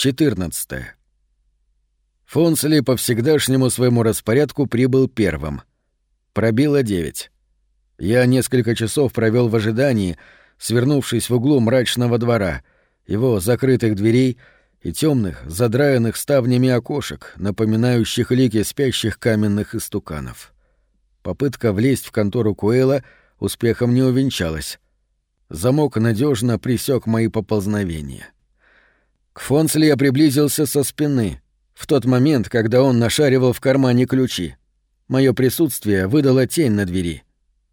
14. Фонсли по всегдашнему своему распорядку прибыл первым. Пробило девять. Я несколько часов провел в ожидании, свернувшись в углу мрачного двора, его закрытых дверей и темных, задраенных ставнями окошек, напоминающих лики спящих каменных истуканов. Попытка влезть в контору Куэла успехом не увенчалась. Замок надежно присек мои поползновения. К Фонсли я приблизился со спины, в тот момент, когда он нашаривал в кармане ключи. Мое присутствие выдало тень на двери.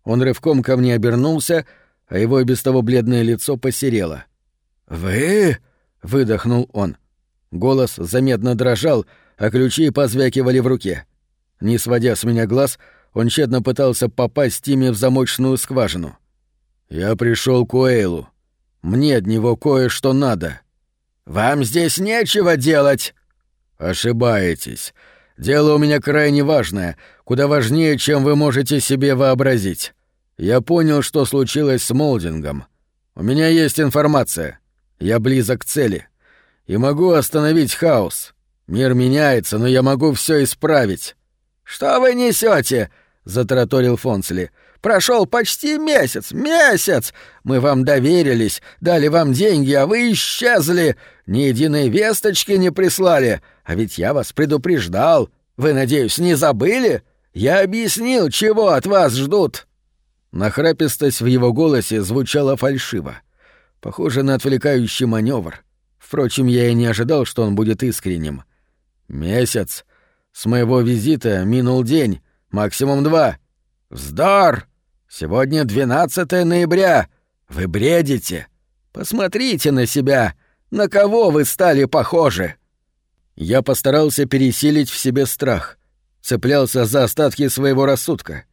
Он рывком ко мне обернулся, а его без того бледное лицо посерело. «Вы?» — выдохнул он. Голос заметно дрожал, а ключи позвякивали в руке. Не сводя с меня глаз, он тщетно пытался попасть ими в замочную скважину. «Я пришел к Уэйлу. Мне от него кое-что надо». «Вам здесь нечего делать!» «Ошибаетесь. Дело у меня крайне важное, куда важнее, чем вы можете себе вообразить. Я понял, что случилось с Молдингом. У меня есть информация. Я близок к цели. И могу остановить хаос. Мир меняется, но я могу все исправить». «Что вы несете? затараторил Фонсли. Прошел почти месяц, месяц! Мы вам доверились, дали вам деньги, а вы исчезли! Ни единой весточки не прислали! А ведь я вас предупреждал! Вы, надеюсь, не забыли? Я объяснил, чего от вас ждут!» Нахрапистость в его голосе звучала фальшиво. Похоже на отвлекающий маневр. Впрочем, я и не ожидал, что он будет искренним. «Месяц. С моего визита минул день, максимум два. Вздор! Сегодня 12 ноября. Вы бредите. Посмотрите на себя. На кого вы стали похожи? Я постарался пересилить в себе страх. Цеплялся за остатки своего рассудка.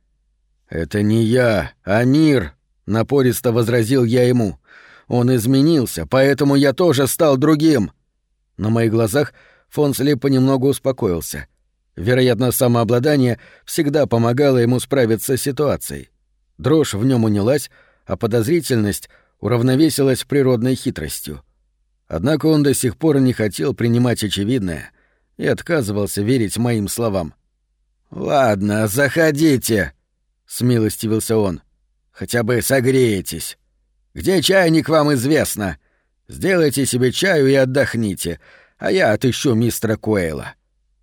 «Это не я, а мир», — напористо возразил я ему. «Он изменился, поэтому я тоже стал другим». На моих глазах Фонсли понемногу успокоился. Вероятно, самообладание всегда помогало ему справиться с ситуацией. Дрожь в нем унялась, а подозрительность уравновесилась природной хитростью. Однако он до сих пор не хотел принимать очевидное и отказывался верить моим словам. «Ладно, заходите», — смилостивился он. «Хотя бы согреетесь. Где чайник вам известно? Сделайте себе чаю и отдохните, а я отыщу мистера Куэйла».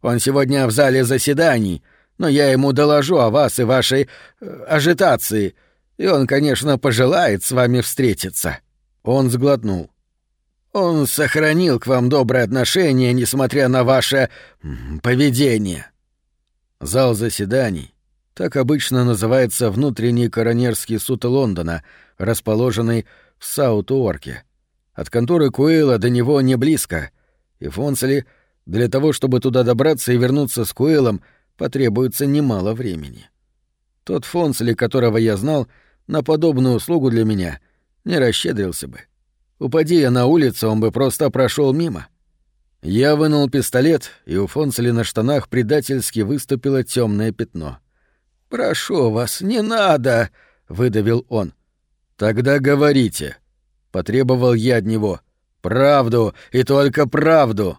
Он сегодня в зале заседаний, но я ему доложу о вас и вашей э, ажитации, и он, конечно, пожелает с вами встретиться». Он сглотнул. «Он сохранил к вам доброе отношение, несмотря на ваше поведение». Зал заседаний. Так обычно называется внутренний коронерский суд Лондона, расположенный в Саут-Уорке. От конторы Куэйла до него не близко, и Фонсли — для того, чтобы туда добраться и вернуться с Куэлом, потребуется немало времени. Тот Фонсли, которого я знал, на подобную услугу для меня не расщедрился бы. Упади я на улицу, он бы просто прошел мимо. Я вынул пистолет, и у Фонсли на штанах предательски выступило темное пятно. «Прошу вас, не надо!» — выдавил он. «Тогда говорите», — потребовал я от него. «Правду и только правду!»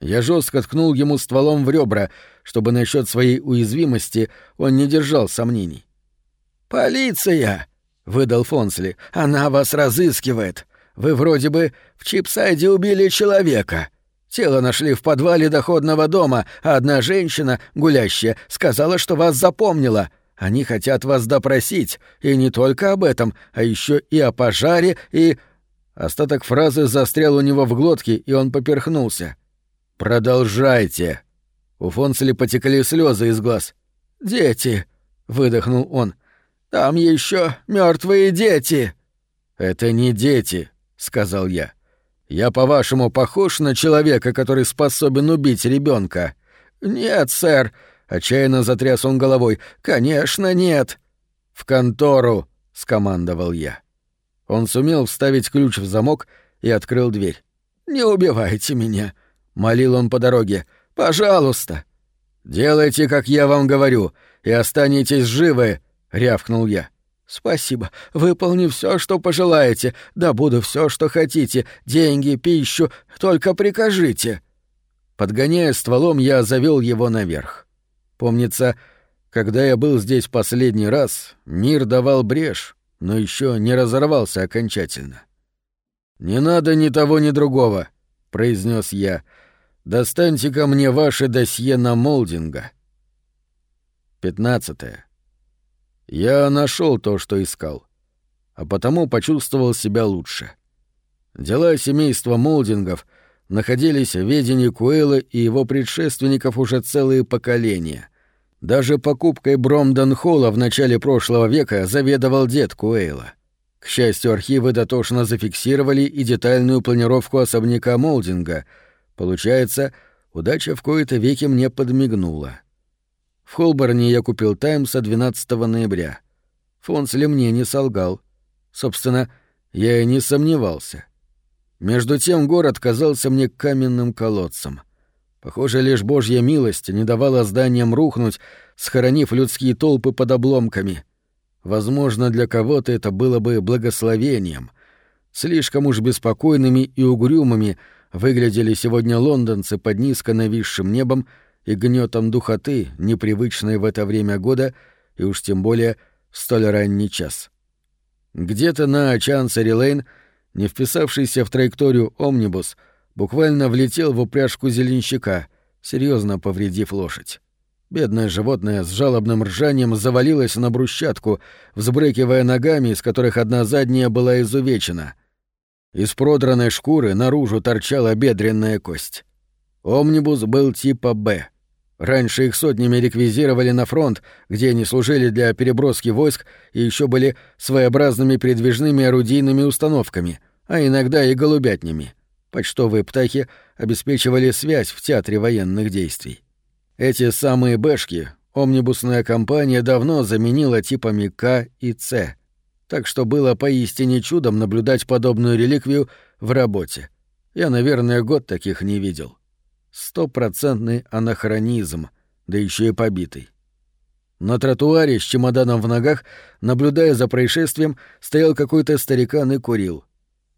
Я жестко ткнул ему стволом в ребра, чтобы насчет своей уязвимости он не держал сомнений. «Полиция!» — выдал Фонсли. «Она вас разыскивает. Вы вроде бы в Чипсайде убили человека. Тело нашли в подвале доходного дома, а одна женщина, гулящая, сказала, что вас запомнила. Они хотят вас допросить, и не только об этом, а еще и о пожаре, и...» Остаток фразы застрял у него в глотке, и он поперхнулся. «Продолжайте!» У Фонсли потекли слезы из глаз. «Дети!» — выдохнул он. «Там еще мертвые дети!» «Это не дети», — сказал я. «Я, по-вашему, похож на человека, который способен убить ребенка? «Нет, сэр», — отчаянно затряс он головой. «Конечно, нет». «В контору», — скомандовал я. Он сумел вставить ключ в замок и открыл дверь. «Не убивайте меня», — молил он по дороге. «Пожалуйста!» «Делайте, как я вам говорю, и останетесь живы!» — рявкнул я. «Спасибо. Выполни все, что пожелаете. Да буду все, что хотите. Деньги, пищу. Только прикажите». Подгоняя стволом, я завел его наверх. Помнится, когда я был здесь последний раз, мир давал брешь, но еще не разорвался окончательно. «Не надо ни того, ни другого», — произнес я. «Достаньте ко мне ваше досье на молдинга». Пятнадцатое. Я нашел то, что искал, а потому почувствовал себя лучше. Дела семейства молдингов находились в ведении Куэла и его предшественников уже целые поколения. Даже покупкой Бромден-Холла в начале прошлого века заведовал дед Куэйла. К счастью, архивы дотошно зафиксировали и детальную планировку особняка Молдинга. Получается, удача в кои-то веки мне подмигнула. В Холборне я купил «Таймса» 12 ноября. Фонсли мне не солгал. Собственно, я и не сомневался. Между тем город казался мне каменным колодцем — Похоже, лишь божья милость не давала зданиям рухнуть, схоронив людские толпы под обломками. Возможно, для кого-то это было бы благословением. Слишком уж беспокойными и угрюмыми выглядели сегодня лондонцы под низко нависшим небом и гнетом духоты, непривычной в это время года и уж тем более в столь ранний час. Где-то на Чансери-Лейн, не вписавшийся в траекторию «Омнибус», буквально влетел в упряжку зеленщика, серьезно повредив лошадь. Бедное животное с жалобным ржанием завалилось на брусчатку, взбрыкивая ногами, из которых одна задняя была изувечена. Из продранной шкуры наружу торчала бедренная кость. Омнибус был типа «Б». Раньше их сотнями реквизировали на фронт, где они служили для переброски войск и еще были своеобразными передвижными орудийными установками, а иногда и голубятнями. Почтовые птахи обеспечивали связь в театре военных действий. Эти самые бэшки омнибусная компания давно заменила типами К и С, так что было поистине чудом наблюдать подобную реликвию в работе. Я, наверное, год таких не видел. Стопроцентный анахронизм, да еще и побитый. На тротуаре с чемоданом в ногах, наблюдая за происшествием, стоял какой-то старикан и курил.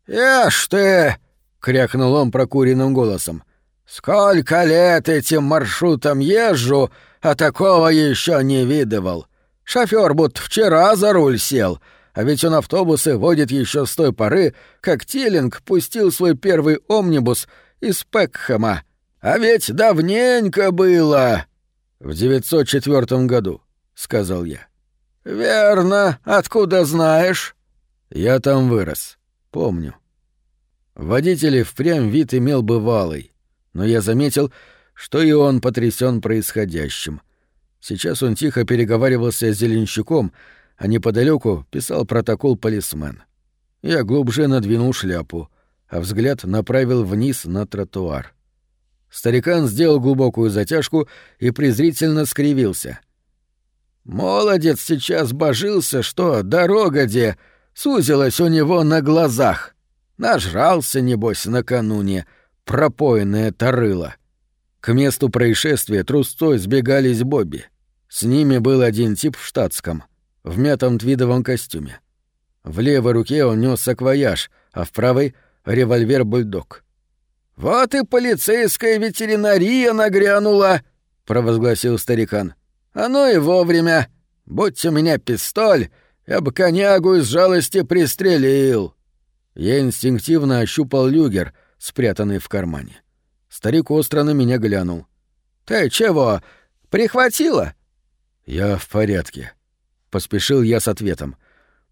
«Ешь ты!» крякнул он прокуренным голосом. «Сколько лет этим маршрутом езжу, а такого еще не видывал. Шофер будто вчера за руль сел, а ведь он автобусы водит еще с той поры, как Тиллинг пустил свой первый омнибус из Пекхэма. А ведь давненько было!» «В 904 году», — сказал я. «Верно. Откуда знаешь?» «Я там вырос. Помню». Водитель впрямь вид имел бывалый, но я заметил, что и он потрясен происходящим. Сейчас он тихо переговаривался с зеленщиком, а неподалеку писал протокол полисмен. Я глубже надвинул шляпу, а взгляд направил вниз на тротуар. Старикан сделал глубокую затяжку и презрительно скривился. «Молодец сейчас божился, что дорога где сузилась у него на глазах. Нажрался, небось, накануне, пропоенное тарыло. К месту происшествия трустой сбегались Бобби. С ними был один тип в штатском, в мятом твидовом костюме. В левой руке он нес саквояж, а в правой — револьвер-бульдог. «Вот и полицейская ветеринария нагрянула!» — провозгласил старикан. «А ну и вовремя! Будь у меня пистоль, я бы конягу из жалости пристрелил!» Я инстинктивно ощупал люгер, спрятанный в кармане. Старик остро на меня глянул. «Ты чего, прихватила?» «Я в порядке», — поспешил я с ответом.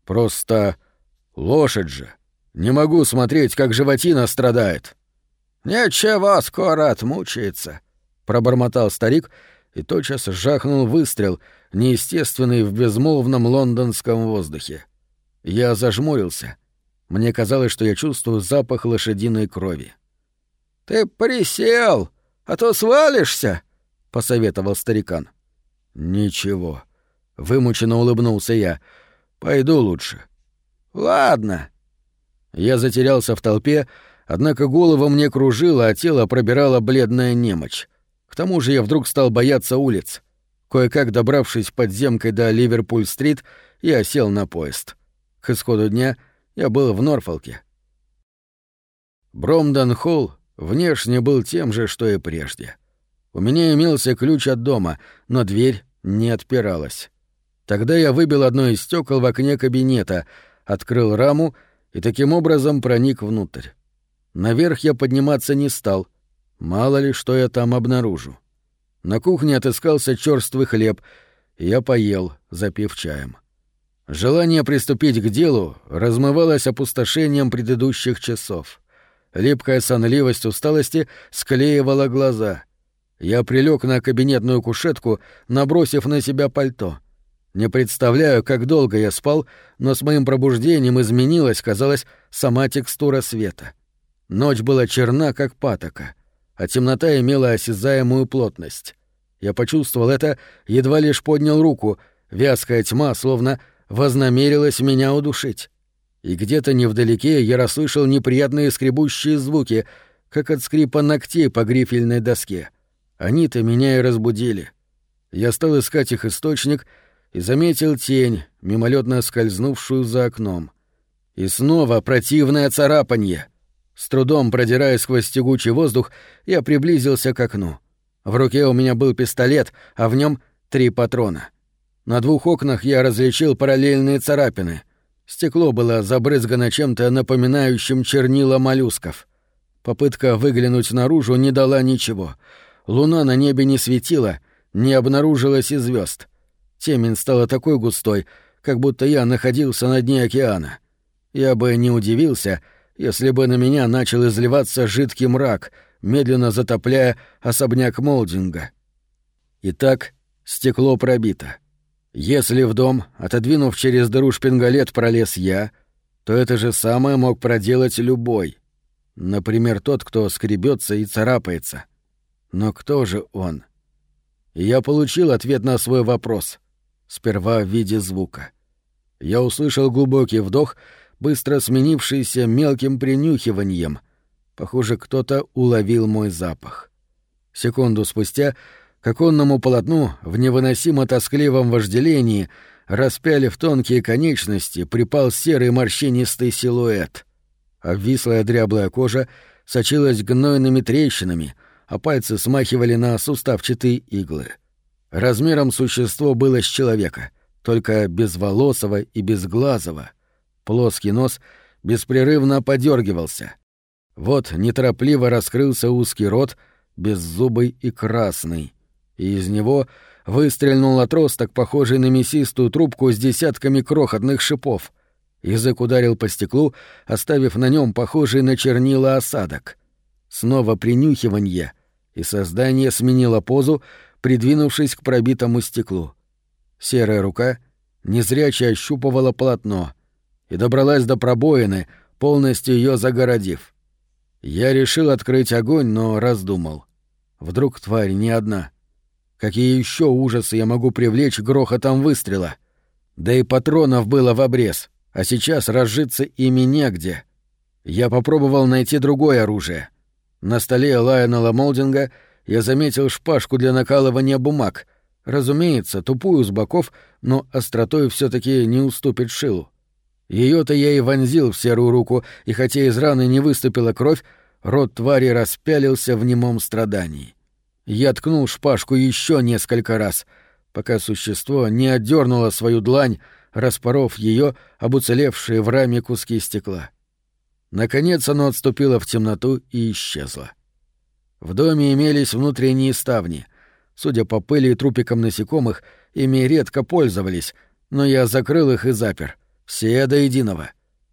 «Просто лошадь же. Не могу смотреть, как животина страдает». «Ничего, скоро отмучается», — пробормотал старик и тотчас жахнул выстрел, неестественный в безмолвном лондонском воздухе. Я зажмурился — мне казалось, что я чувствую запах лошадиной крови. «Ты присел, а то свалишься», — посоветовал старикан. «Ничего», — вымученно улыбнулся я. «Пойду лучше». «Ладно». Я затерялся в толпе, однако голову мне кружило, а тело пробирала бледная немочь. К тому же я вдруг стал бояться улиц. Кое-как добравшись подземкой до Ливерпуль-стрит, я сел на поезд. К исходу дня я был в Норфолке. Бромдон-Холл внешне был тем же, что и прежде. У меня имелся ключ от дома, но дверь не отпиралась. Тогда я выбил одно из стекол в окне кабинета, открыл раму и таким образом проник внутрь. Наверх я подниматься не стал. Мало ли, что я там обнаружу. На кухне отыскался черствый хлеб, и я поел, запив чаем. Желание приступить к делу размывалось опустошением предыдущих часов. Липкая сонливость усталости склеивала глаза. Я прилег на кабинетную кушетку, набросив на себя пальто. Не представляю, как долго я спал, но с моим пробуждением изменилась, казалось, сама текстура света. Ночь была черна, как патока, а темнота имела осязаемую плотность. Я почувствовал это, едва лишь поднял руку, вязкая тьма словно вознамерилась меня удушить. И где-то невдалеке я расслышал неприятные скребущие звуки, как от скрипа ногтей по грифельной доске. Они-то меня и разбудили. Я стал искать их источник и заметил тень, мимолетно скользнувшую за окном. И снова противное царапанье. С трудом продирая сквозь тягучий воздух, я приблизился к окну. В руке у меня был пистолет, а в нем три патрона. На двух окнах я различил параллельные царапины. Стекло было забрызгано чем-то напоминающим чернила моллюсков. Попытка выглянуть наружу не дала ничего. Луна на небе не светила, не обнаружилось и звезд. Темень стала такой густой, как будто я находился на дне океана. Я бы не удивился, если бы на меня начал изливаться жидкий мрак, медленно затопляя особняк Молдинга. Итак, стекло пробито. Если в дом, отодвинув через дыру шпингалет, пролез я, то это же самое мог проделать любой. Например, тот, кто скребется и царапается. Но кто же он? Я получил ответ на свой вопрос. Сперва в виде звука. Я услышал глубокий вдох, быстро сменившийся мелким принюхиванием. Похоже, кто-то уловил мой запах. Секунду спустя к оконному полотну в невыносимо тоскливом вожделении, распяли в тонкие конечности, припал серый морщинистый силуэт. Обвислая дряблая кожа сочилась гнойными трещинами, а пальцы смахивали на суставчатые иглы. Размером существо было с человека, только безволосого и безглазого. Плоский нос беспрерывно подергивался. Вот неторопливо раскрылся узкий рот, беззубый и красный и из него выстрельнул отросток, похожий на мясистую трубку с десятками крохотных шипов. Язык ударил по стеклу, оставив на нем похожий на чернила осадок. Снова принюхиванье, и создание сменило позу, придвинувшись к пробитому стеклу. Серая рука незряче ощупывала полотно и добралась до пробоины, полностью ее загородив. Я решил открыть огонь, но раздумал. Вдруг тварь не одна — Какие еще ужасы я могу привлечь грохотом выстрела? Да и патронов было в обрез, а сейчас разжиться ими негде. Я попробовал найти другое оружие. На столе Лайонела Молдинга я заметил шпажку для накалывания бумаг. Разумеется, тупую с боков, но остротой все таки не уступит шилу. Ее-то я и вонзил в серую руку, и хотя из раны не выступила кровь, рот твари распялился в немом страдании. Я ткнул шпажку еще несколько раз, пока существо не отдернуло свою длань, распоров ее об уцелевшие в раме куски стекла. Наконец оно отступило в темноту и исчезло. В доме имелись внутренние ставни. Судя по пыли и трупикам насекомых, ими редко пользовались, но я закрыл их и запер. Все до единого.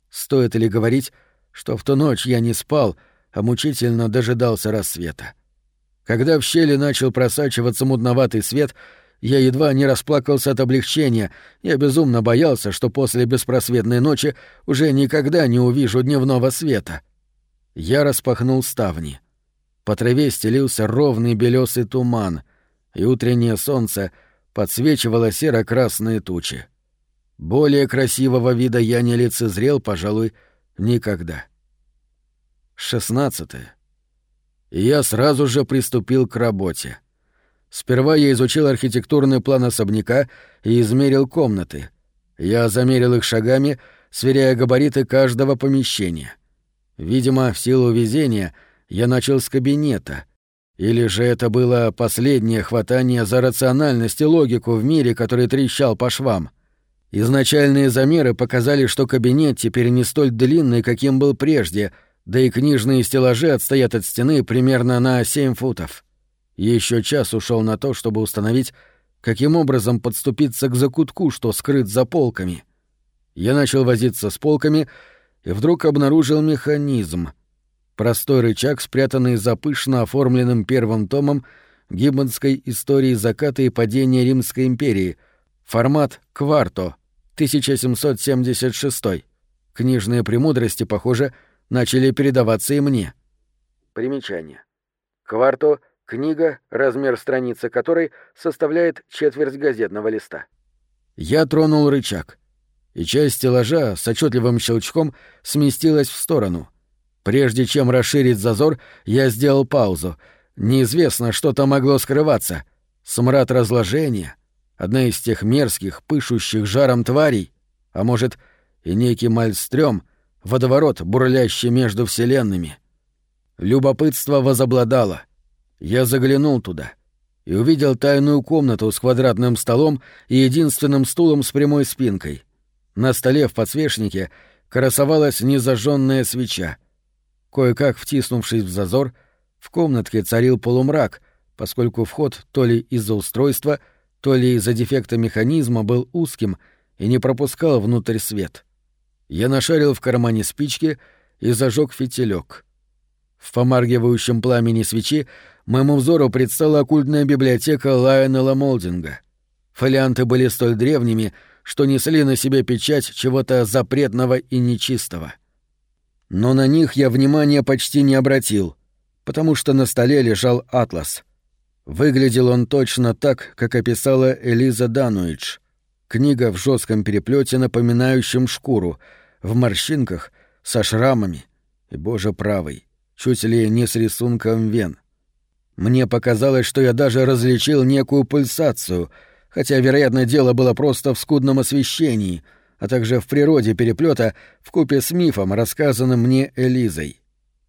Стоит ли говорить, что в ту ночь я не спал, а мучительно дожидался рассвета. Когда в щели начал просачиваться мутноватый свет, я едва не расплакался от облегчения. Я безумно боялся, что после беспросветной ночи уже никогда не увижу дневного света. Я распахнул ставни. По траве стелился ровный белесый туман, и утреннее солнце подсвечивало серо-красные тучи. Более красивого вида я не лицезрел, пожалуй, никогда. Шестнадцатое я сразу же приступил к работе. Сперва я изучил архитектурный план особняка и измерил комнаты. Я замерил их шагами, сверяя габариты каждого помещения. Видимо, в силу везения я начал с кабинета. Или же это было последнее хватание за рациональность и логику в мире, который трещал по швам. Изначальные замеры показали, что кабинет теперь не столь длинный, каким был прежде, да и книжные стеллажи отстоят от стены примерно на 7 футов. Еще час ушел на то, чтобы установить, каким образом подступиться к закутку, что скрыт за полками. Я начал возиться с полками и вдруг обнаружил механизм. Простой рычаг, спрятанный за пышно оформленным первым томом гиббонской истории заката и падения Римской империи, формат «Кварто», 1776. Книжные премудрости, похоже, начали передаваться и мне. Примечание. «Кварто» — книга, размер страницы которой составляет четверть газетного листа. Я тронул рычаг и часть стеллажа с отчетливым щелчком сместилась в сторону. Прежде чем расширить зазор, я сделал паузу. Неизвестно, что там могло скрываться. Смрад разложения, одна из тех мерзких, пышущих жаром тварей, а может, и некий мальстрём, водоворот, бурлящий между вселенными. Любопытство возобладало. Я заглянул туда и увидел тайную комнату с квадратным столом и единственным стулом с прямой спинкой — на столе в подсвечнике красовалась незажженная свеча. Кое-как втиснувшись в зазор, в комнатке царил полумрак, поскольку вход то ли из-за устройства, то ли из-за дефекта механизма был узким и не пропускал внутрь свет. Я нашарил в кармане спички и зажег фитилек. В помаргивающем пламени свечи моему взору предстала оккультная библиотека Лайонела Молдинга. Фолианты были столь древними, что несли на себе печать чего-то запретного и нечистого. Но на них я внимания почти не обратил, потому что на столе лежал атлас. Выглядел он точно так, как описала Элиза Дануидж. Книга в жестком переплете, напоминающем шкуру, в морщинках, со шрамами, и, боже правый, чуть ли не с рисунком вен. Мне показалось, что я даже различил некую пульсацию — хотя, вероятно, дело было просто в скудном освещении, а также в природе переплета в купе с мифом, рассказанным мне Элизой.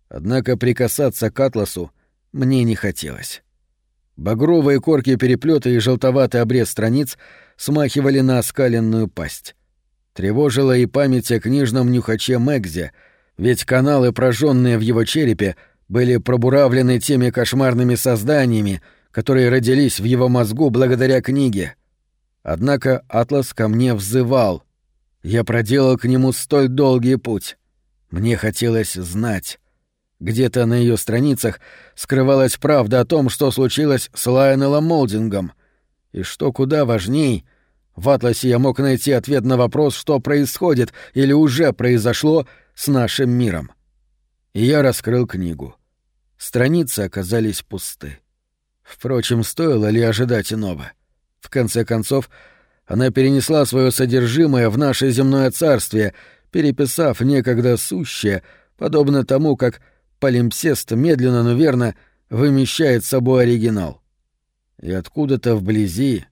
Однако прикасаться к атласу мне не хотелось. Багровые корки переплета и желтоватый обрез страниц смахивали на оскаленную пасть. Тревожила и память о книжном нюхаче Мэгзе, ведь каналы, прожженные в его черепе, были пробуравлены теми кошмарными созданиями, которые родились в его мозгу благодаря книге. Однако Атлас ко мне взывал. Я проделал к нему столь долгий путь. Мне хотелось знать. Где-то на ее страницах скрывалась правда о том, что случилось с Лайонелом Молдингом. И что куда важней, в Атласе я мог найти ответ на вопрос, что происходит или уже произошло с нашим миром. И я раскрыл книгу. Страницы оказались пусты. Впрочем, стоило ли ожидать иного? В конце концов, она перенесла свое содержимое в наше земное царствие, переписав некогда сущее, подобно тому, как полимпсест медленно, но верно вымещает собой оригинал. И откуда-то вблизи,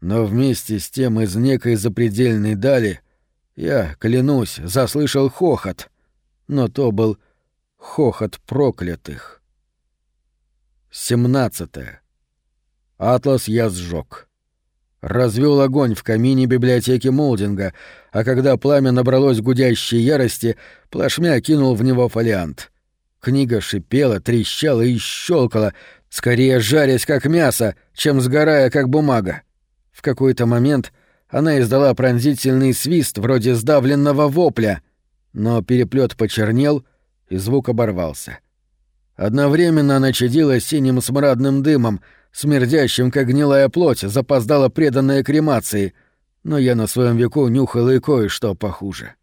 но вместе с тем из некой запредельной дали, я, клянусь, заслышал хохот, но то был хохот проклятых. 17. Атлас я сжег. Развел огонь в камине библиотеки Молдинга, а когда пламя набралось гудящей ярости, плашмя кинул в него фолиант. Книга шипела, трещала и щелкала, скорее жарясь как мясо, чем сгорая как бумага. В какой-то момент она издала пронзительный свист вроде сдавленного вопля, но переплет почернел, и звук оборвался. — Одновременно она чадила синим смрадным дымом, смердящим, как гнилая плоть, запоздала преданная кремации, но я на своем веку нюхал и кое-что похуже.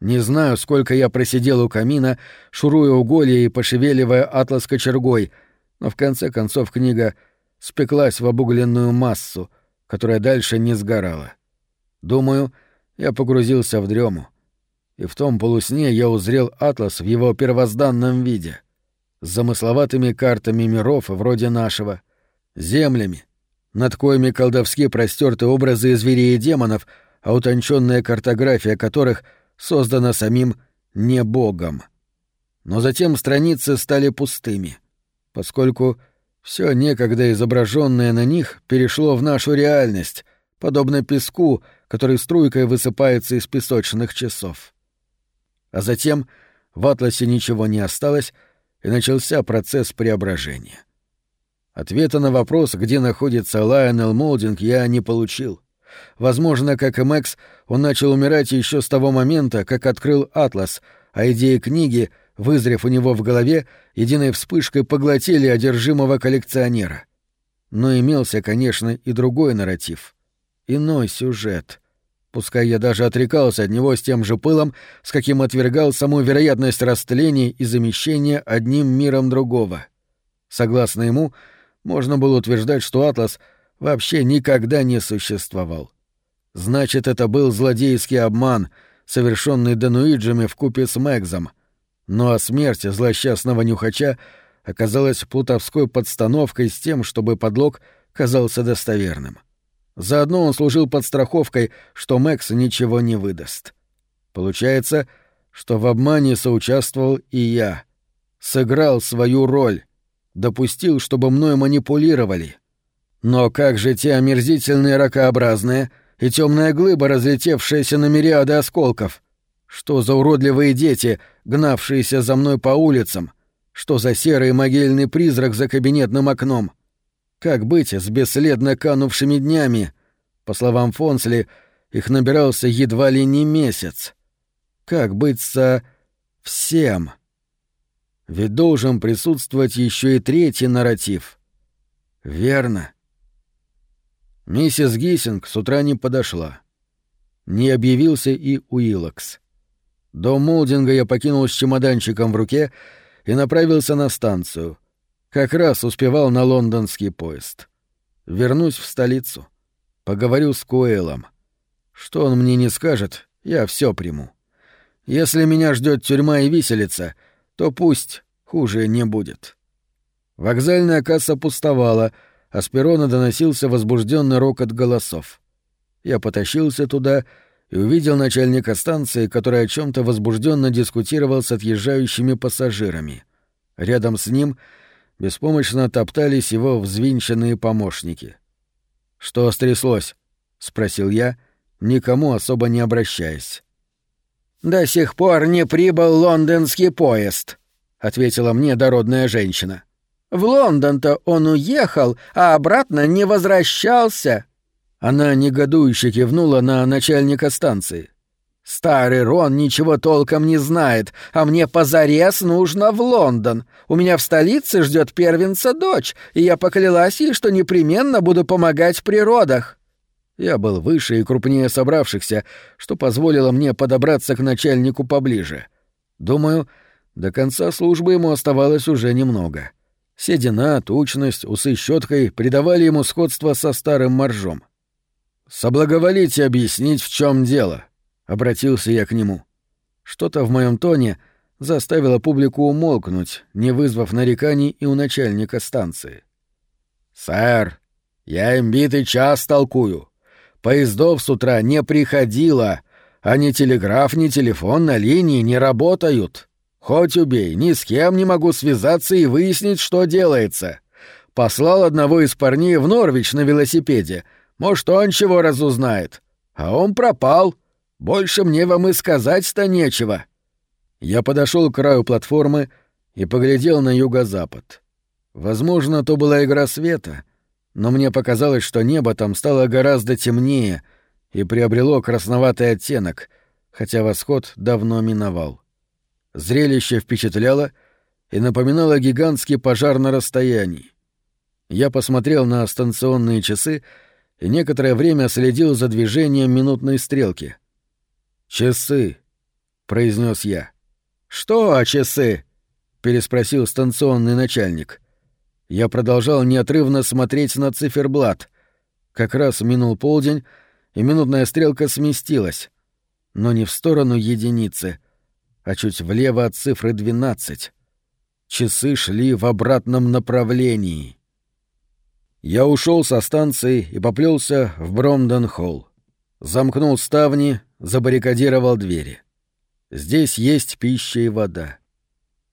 Не знаю, сколько я просидел у камина, шуруя уголья и пошевеливая атлас кочергой, но в конце концов книга спеклась в обугленную массу, которая дальше не сгорала. Думаю, я погрузился в дрему, и в том полусне я узрел атлас в его первозданном виде — с замысловатыми картами миров вроде нашего, землями, над коими колдовски простерты образы зверей и демонов, а утонченная картография которых создана самим не Богом. Но затем страницы стали пустыми, поскольку все некогда изображенное на них перешло в нашу реальность, подобно песку, который струйкой высыпается из песочных часов. А затем в атласе ничего не осталось, и начался процесс преображения. Ответа на вопрос, где находится Лайонел Молдинг, я не получил. Возможно, как и Мэкс, он начал умирать еще с того момента, как открыл «Атлас», а идеи книги, вызрев у него в голове, единой вспышкой поглотили одержимого коллекционера. Но имелся, конечно, и другой нарратив. Иной сюжет. Пускай я даже отрекался от него с тем же пылом, с каким отвергал саму вероятность растления и замещения одним миром другого. Согласно ему, можно было утверждать, что «Атлас» — вообще никогда не существовал. Значит, это был злодейский обман, совершенный Дануиджами купе с Мэгзом. Ну а смерть злосчастного нюхача оказалась плутовской подстановкой с тем, чтобы подлог казался достоверным. Заодно он служил подстраховкой, что Мэкс ничего не выдаст. Получается, что в обмане соучаствовал и я. Сыграл свою роль. Допустил, чтобы мной манипулировали. Но как же те омерзительные ракообразные и темная глыба, разлетевшаяся на мириады осколков? Что за уродливые дети, гнавшиеся за мной по улицам? Что за серый могильный призрак за кабинетным окном? Как быть с бесследно канувшими днями? По словам Фонсли, их набирался едва ли не месяц. Как быть со... всем? Ведь должен присутствовать еще и третий нарратив. Верно. Миссис Гиссинг с утра не подошла. Не объявился и Уиллокс. До Молдинга я покинул с чемоданчиком в руке и направился на станцию. Как раз успевал на лондонский поезд. Вернусь в столицу. Поговорю с Куэлом. Что он мне не скажет, я все приму. Если меня ждет тюрьма и виселица, то пусть хуже не будет. Вокзальная касса пустовала — а с перрона доносился возбужденный рокот голосов. Я потащился туда и увидел начальника станции, который о чем то возбужденно дискутировал с отъезжающими пассажирами. Рядом с ним беспомощно топтались его взвинченные помощники. «Что стряслось?» — спросил я, никому особо не обращаясь. «До сих пор не прибыл лондонский поезд», — ответила мне дородная женщина. В Лондон-то он уехал, а обратно не возвращался. Она негодующе кивнула на начальника станции. Старый Рон ничего толком не знает, а мне позарез нужно в Лондон. У меня в столице ждет первенца дочь, и я поклялась ей, что непременно буду помогать при родах. Я был выше и крупнее собравшихся, что позволило мне подобраться к начальнику поближе. Думаю, до конца службы ему оставалось уже немного. Седина, тучность, усы щеткой придавали ему сходство со старым моржом. «Соблаговолите объяснить, в чем дело», — обратился я к нему. Что-то в моем тоне заставило публику умолкнуть, не вызвав нареканий и у начальника станции. «Сэр, я им битый час толкую. Поездов с утра не приходило, а ни телеграф, ни телефон на линии не работают. Хоть убей, ни с кем не могу связаться и выяснить, что делается. Послал одного из парней в Норвич на велосипеде. Может, он чего разузнает. А он пропал. Больше мне вам и сказать-то нечего. Я подошел к краю платформы и поглядел на юго-запад. Возможно, то была игра света, но мне показалось, что небо там стало гораздо темнее и приобрело красноватый оттенок, хотя восход давно миновал. Зрелище впечатляло и напоминало гигантский пожар на расстоянии. Я посмотрел на станционные часы и некоторое время следил за движением минутной стрелки. «Часы», — произнес я. «Что часы?» — переспросил станционный начальник. Я продолжал неотрывно смотреть на циферблат. Как раз минул полдень, и минутная стрелка сместилась. Но не в сторону единицы, а чуть влево от цифры 12. Часы шли в обратном направлении. Я ушел со станции и поплелся в Бромдон-холл. Замкнул ставни, забаррикадировал двери. Здесь есть пища и вода.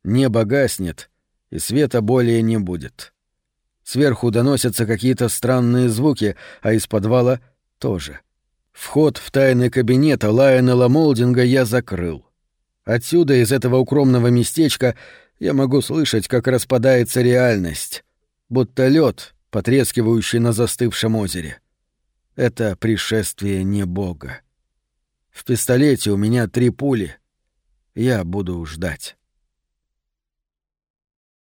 Небо гаснет, и света более не будет. Сверху доносятся какие-то странные звуки, а из подвала тоже. Вход в тайный кабинет Лайонела Молдинга я закрыл. Отсюда, из этого укромного местечка, я могу слышать, как распадается реальность, будто лед, потрескивающий на застывшем озере. Это пришествие не Бога. В пистолете у меня три пули. Я буду ждать.